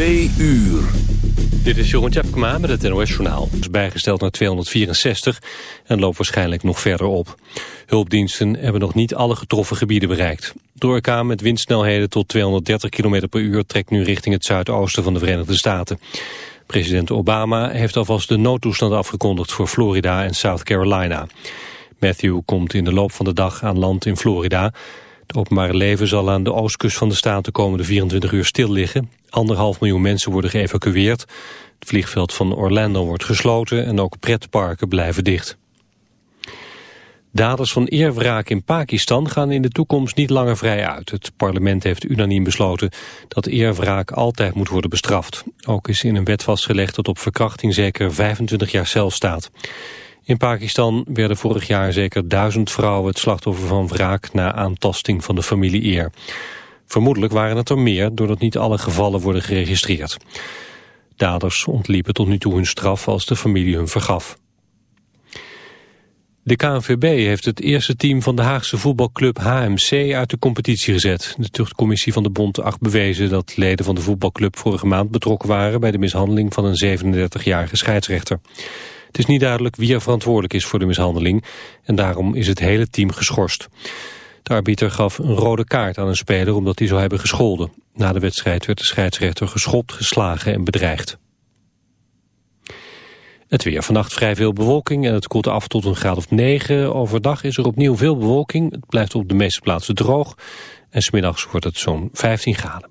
Twee uur. Dit is Jeroen Tjepkema met het NOS Journaal. Is bijgesteld naar 264 en loopt waarschijnlijk nog verder op. Hulpdiensten hebben nog niet alle getroffen gebieden bereikt. De orkaan met windsnelheden tot 230 km per uur trekt nu richting het zuidoosten van de Verenigde Staten. President Obama heeft alvast de noodtoestand afgekondigd voor Florida en South Carolina. Matthew komt in de loop van de dag aan land in Florida. Het openbare leven zal aan de oostkust van de staat de komende 24 uur stil liggen. Anderhalf miljoen mensen worden geëvacueerd. Het vliegveld van Orlando wordt gesloten en ook pretparken blijven dicht. Daders van eerwraak in Pakistan gaan in de toekomst niet langer vrij uit. Het parlement heeft unaniem besloten dat eerwraak altijd moet worden bestraft. Ook is in een wet vastgelegd dat op verkrachting zeker 25 jaar cel staat. In Pakistan werden vorig jaar zeker duizend vrouwen het slachtoffer van wraak na aantasting van de familie eer. Vermoedelijk waren het er meer doordat niet alle gevallen worden geregistreerd. Daders ontliepen tot nu toe hun straf als de familie hun vergaf. De KNVB heeft het eerste team van de Haagse voetbalclub HMC uit de competitie gezet. De tuchtcommissie van de bond acht bewezen dat leden van de voetbalclub vorige maand betrokken waren bij de mishandeling van een 37-jarige scheidsrechter. Het is niet duidelijk wie er verantwoordelijk is voor de mishandeling en daarom is het hele team geschorst. De arbiter gaf een rode kaart aan een speler omdat hij zou hebben gescholden. Na de wedstrijd werd de scheidsrechter geschopt, geslagen en bedreigd. Het weer. Vannacht vrij veel bewolking en het koelt af tot een graad of 9. Overdag is er opnieuw veel bewolking. Het blijft op de meeste plaatsen droog. En smiddags wordt het zo'n 15 graden.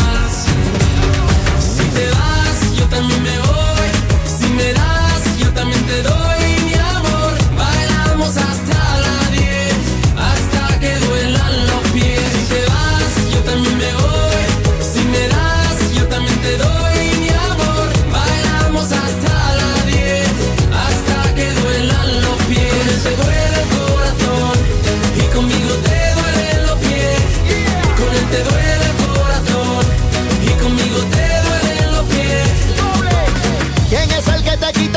también me voy. Si me das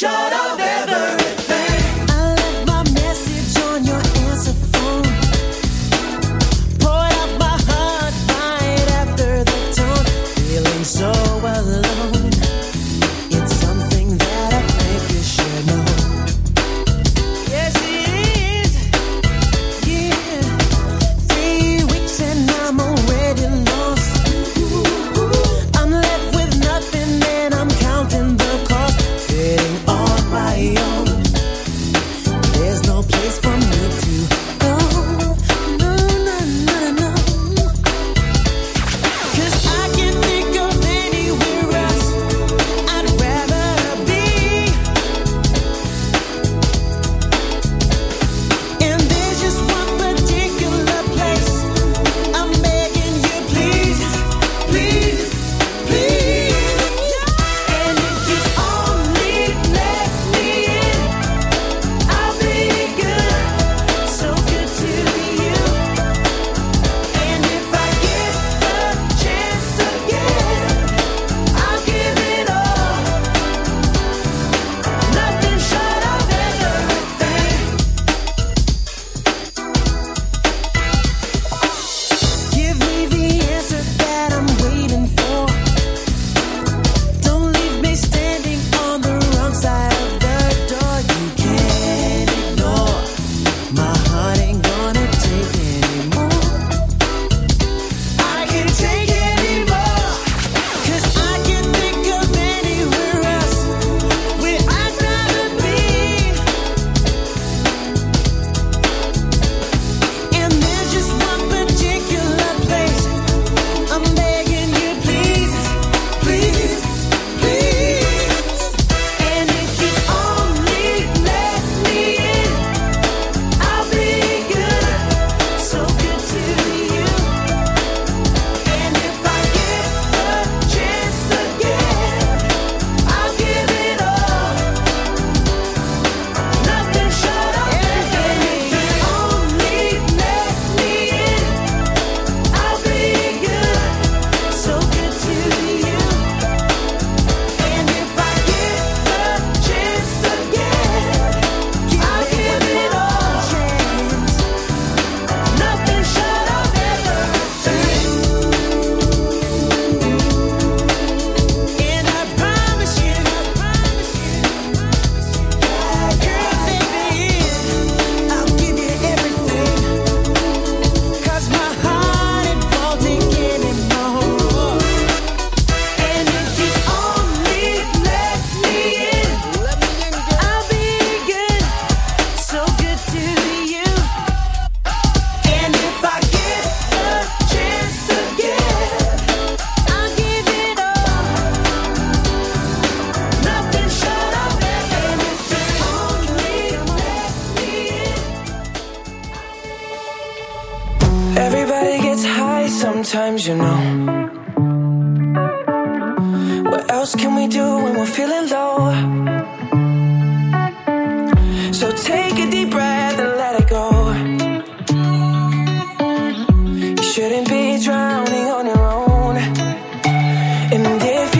Show. And if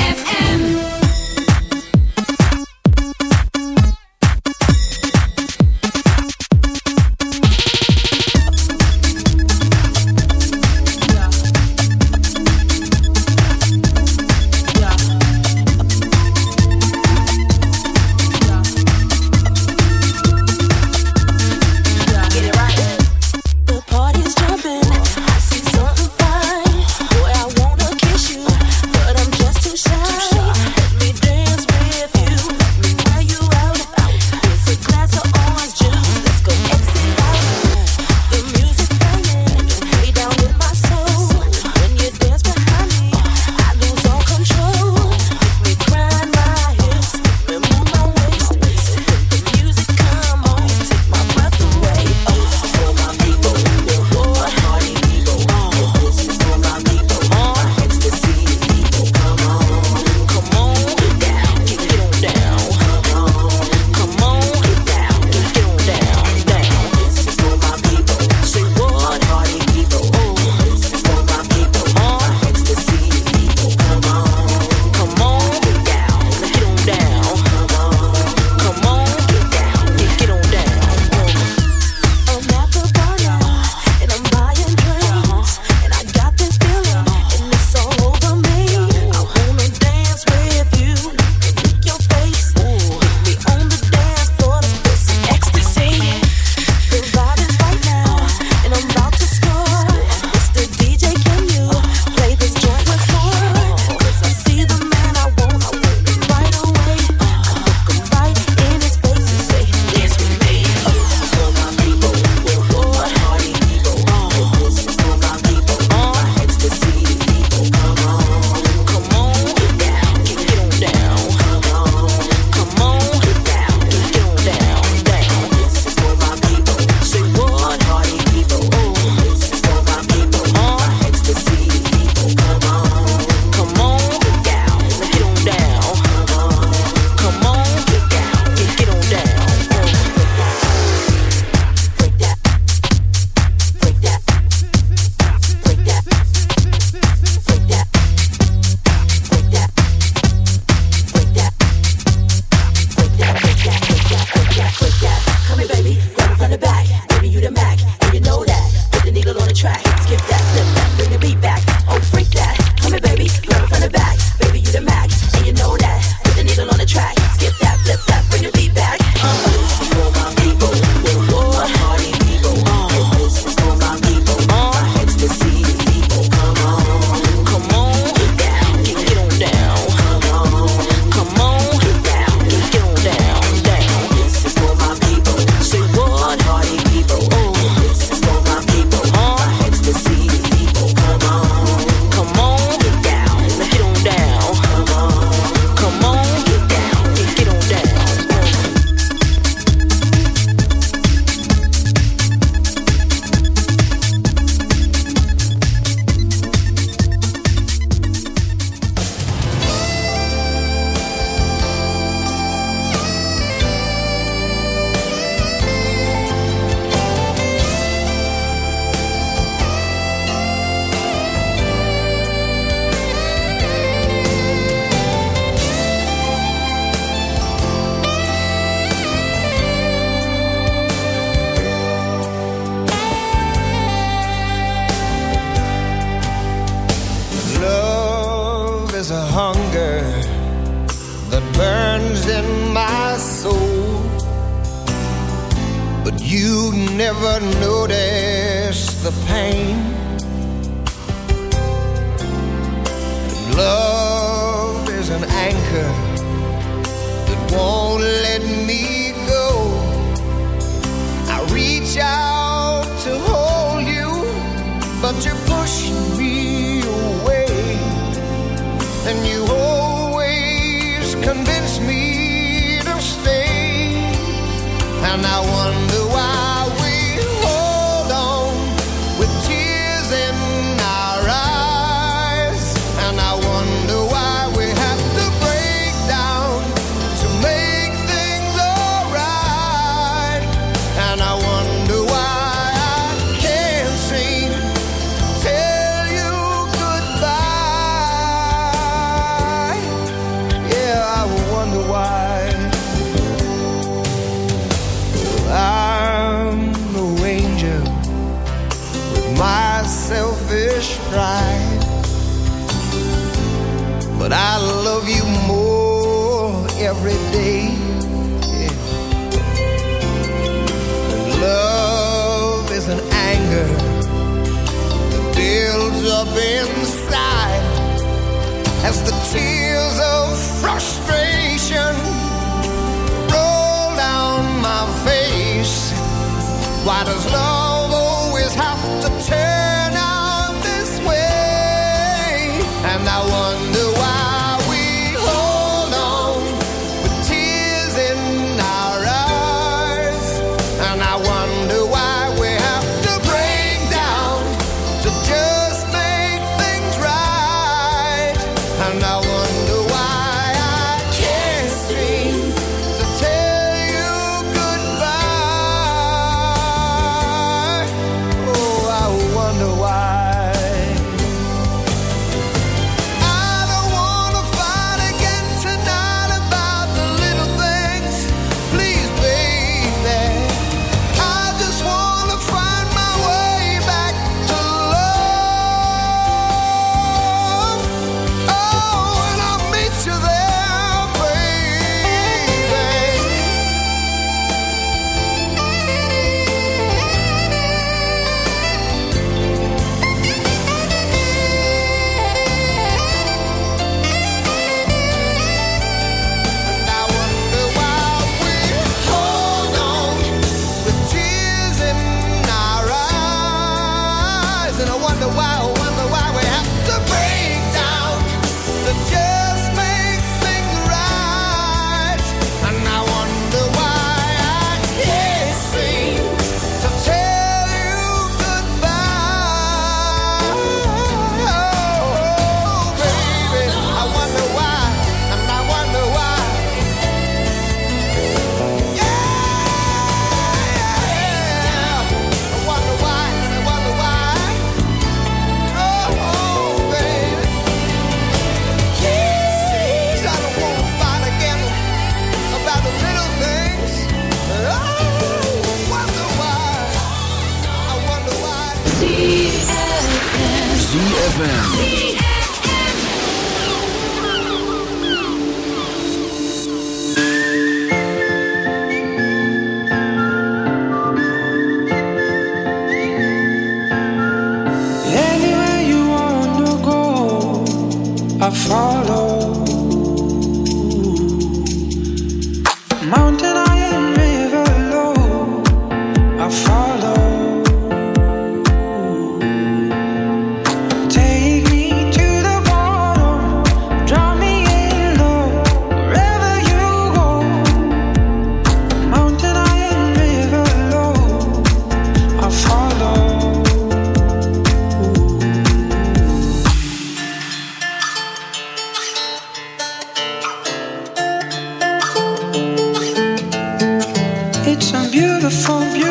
from you.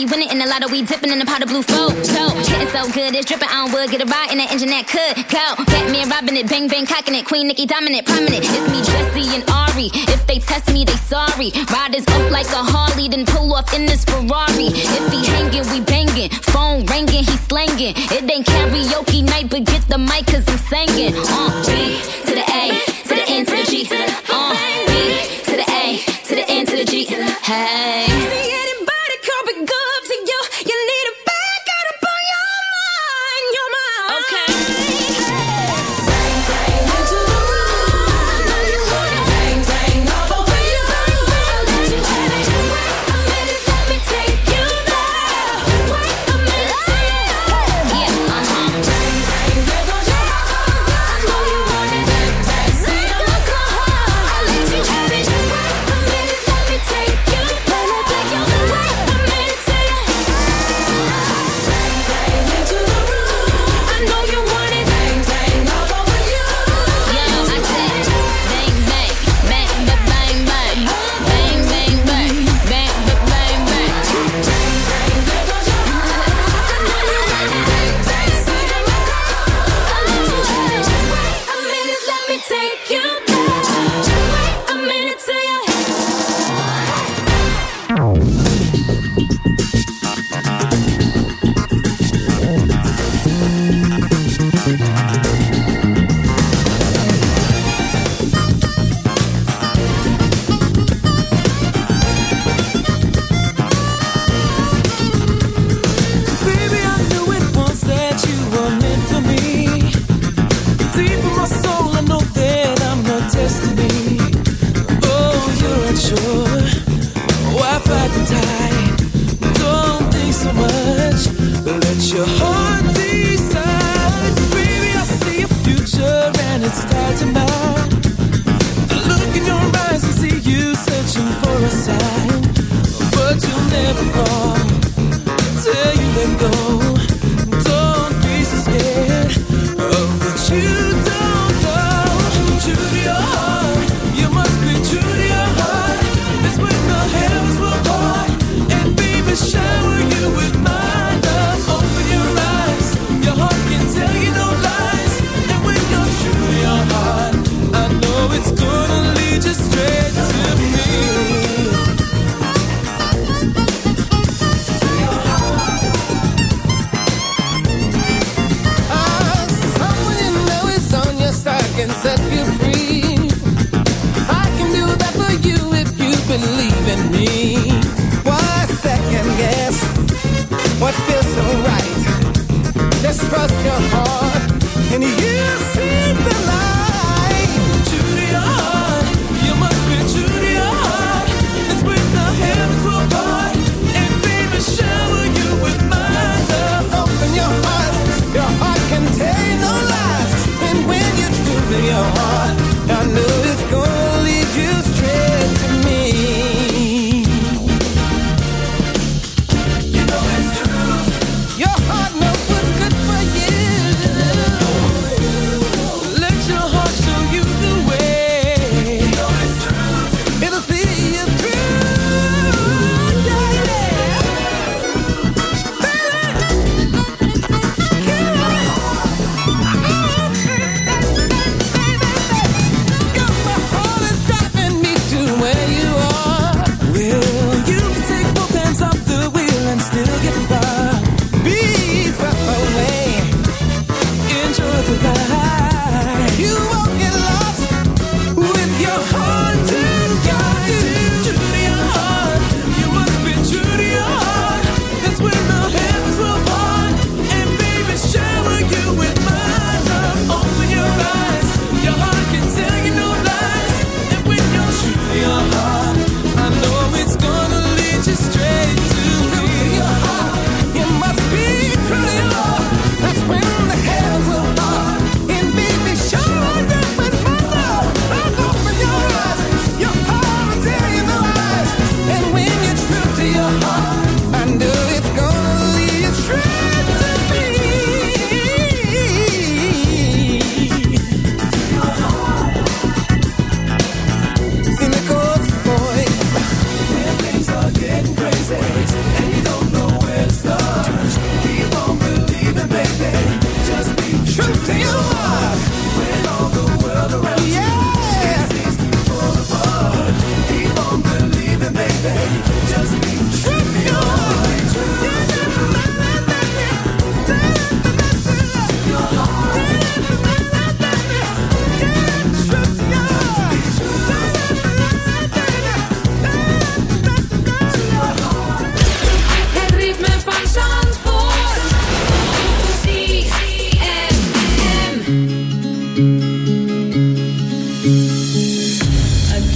We winning in the lotto. We dipping in the pot of blue flow. So, getting so good. It's dripping on wood. Get a ride in that engine that could go. Batman robbing it. Bang, bang, cocking it. Queen Nicki dominant. Prominent. It's me, Jessie and Ari. If they test me, they sorry. Riders up like a Harley. Then pull off in this Ferrari. If he hanging, we banging. Phone ringing. He slanging. It ain't karaoke night, but get the mic cause I'm singing. Uh, B to the A, to the N to the G. Uh, B to the A, to the N to the G. Hey.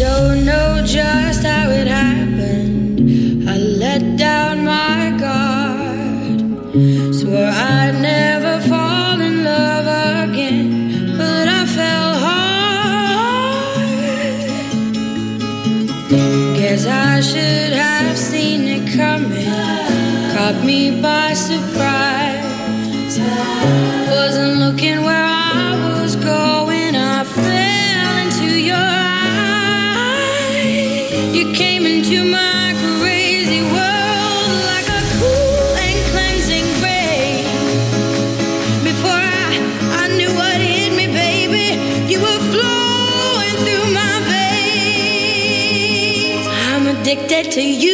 don't to you.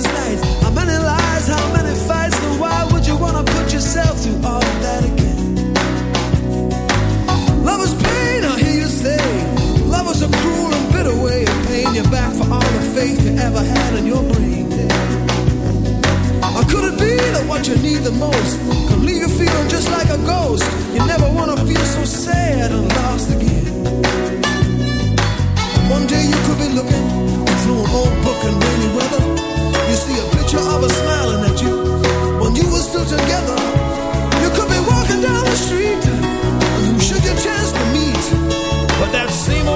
Sleepless nights? How many lies? How many fights? And why would you wanna put yourself through all that again? Love is pain, I hear you say. Love is a cruel and bitter way of paying you back for all the faith you ever had in your brain. Or could it be that what you need the most can leave you feeling just like a ghost? You never wanna feel so sad and lost again. One day you could be looking through an old book in rainy weather. See a picture of her smiling at you when you were still together. You could be walking down the street you shook your chance to meet. But that same old